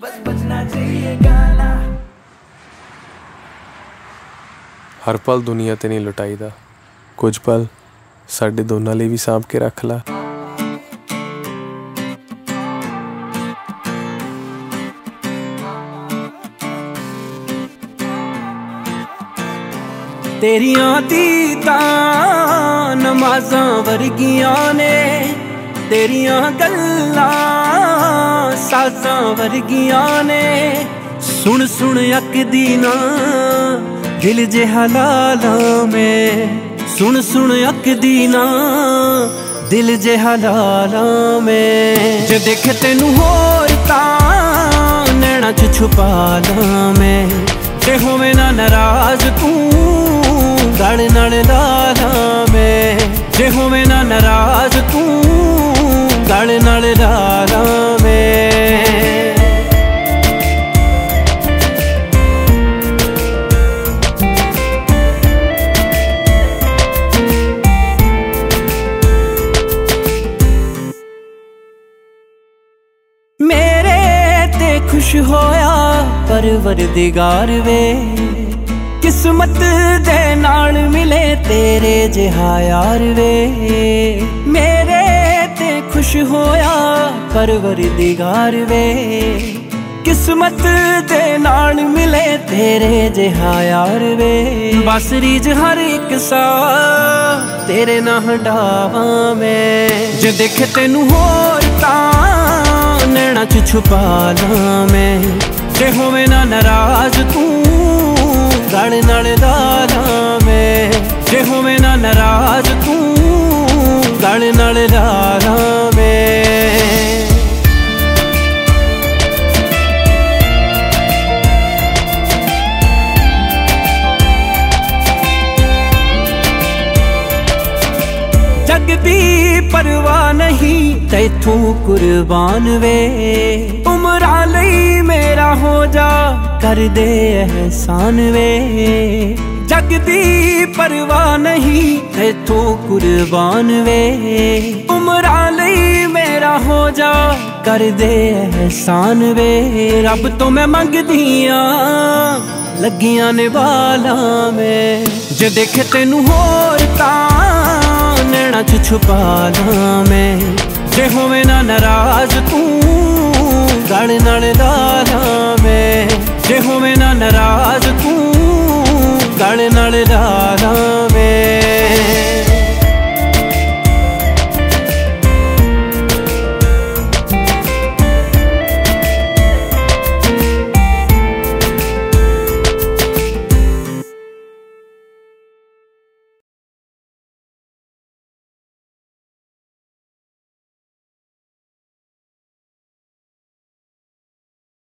ਬਸ ਬਚਣਾ ਚਾਹੀਏ ਗਾਣਾ ਹਰ ਪਲ ਦੁਨੀਆ ਤੇ ਨਹੀਂ ਲੁਟਾਈਦਾ ਕੁਝ ਪਲ ਸਾਡੇ ਦੋਨਾਂ ਲਈ ਵੀ ਸਾਂਭ ਕੇ ਰੱਖ ਲਾ ਤੇਰੀਆਂ ਤੀਤਾਂ ਨਮਾਜ਼ਾਂ ਵਰਗੀਆਂ ਨੇ ਤੇਰੀਆਂ ਗੱਲਾਂ ਸਾਜ਼ਾਂ ਵਰਗੀਆਂ ਨੇ। ਸੁਣ ਸੁਣ ਅੱਕਦੀ ਨਾ ਦਿਲ ਜੇ ਹਲਾਲਾਂ ਮੈਂ ਸੁਣ ਸੁਣ ਅੱਕਦੀ ਨਾ, ਦਿਲ ਜੇ ਹਲਾਲਾਂ ਮੈਂ ਜੇ ਦੇਖ ਤੈਨੂੰ ਹੋਰ ਤਾਂ ਨੈਣਾ ਚ ਛੁਪਾ ਲਾਂ ਮੈਂ ਤੇ ਹੋਵੇਂ ਨਾ ਨਾਰਾਜ਼ ਤੂੰ ਗਲ ਨਾਲ ਲਾ ਲਾਂ ਮੈਂ ਜੇ ਹੋਵੇਂ ਨਾ ਨਾਰਾਜ਼ ਖੁਸ਼ ਹੋਇਆ ਪਰਵਰਦਿਗਾਰ ਵੇ। ਕਿਸਮਤ ਦੇ ਨਾਲ ਮਿਲੇ ਤੇਰੇ ਜਿਹਾ ਯਾਰ ਵੇ। ਮੇਰੇ ਤੇ ਖੁਸ਼ ਹੋਇਆ ਪਰਵਰਦਿਗਾਰ ਵੇ। ਕਿਸਮਤ ਦੇ ਨਾਲ ਮਿਲੇ ਤੇਰੇ ਜਿਹਾ ਯਾਰ ਵੇ। ਬਸ ਰੀਜ ਹਰ ਇੱਕ ਸਾ ਤੇਰੇ ਨਾਲ ਹਟਾਵਾਂ ਮੈਂ। ਜੇ ਦੇਖ ਤੈਨੂੰ ਹੋਰ ਤਾਂ ਨੈਣਾ ਚ ਛੁਪਾ ਲਾਂ ਮੈਂ। ਜੇ ਹੋਵੇਂ ਨਾ ਨਾਰਾਜ਼ ਤੂੰ, ਗਲ ਨਾਲ ਲਾ ਲਾਂ ਮੈਂ। ਜੇ ਹੋਵੇਂ ਨਾ ਨਾਰਾਜ਼ ਤੂੰ, ਗਲ ਨਾਲ ਲਾ ਜਗ ਦੀ ਪਰਵਾਹ ਨਹੀਂ, ਤੈਥੋਂ ਕੁਰਬਾਨ ਵੇ। ਉਮਰਾਂ ਲਈ ਮੇਰਾ ਹੋ ਜਾ ਕਰ ਦੇ ਅਹਿਸਾਨ ਵੇ। ਜਗ ਦੀ ਪਰਵਾਹ ਨਹੀਂ, ਤੈਥੋਂ ਕੁਰਬਾਨ ਵੇ। ਉਮਰਾਂ ਲਈ ਮੇਰਾ ਹੋ ਜਾ ਕਰ ਦੇ ਅਹਿਸਾਨ ਵੇ। ਰੱਬ ਤੋਂ ਮੈਂ ਮੰਗਦੀ ਆ, ਲੱਗੀਆਂ ਨੇ ਵਾਲਾਂ ਮੈਂ ਜੇ ਦੇਖ ਤੈਨੂੰ ਹੋਰ ਤਾਂ ਨੈਣਾ ਚ ਛੁਪਾ ਲਾਂ ਮੈਂ? ਜੇ ਹੋਵੇਂ ਨਾ ਨਾਰਾਜ਼ ਤੂੰ, ਗਲ ਨਾਲ ਲਾ ਲਾਂ ਮੈਂ। ਜੇ ਹੋਵੇਂ ਨਾ ਨਾਰਾਜ਼ ਤੂੰ, ਗਲ ਨਾਲ ਲਾ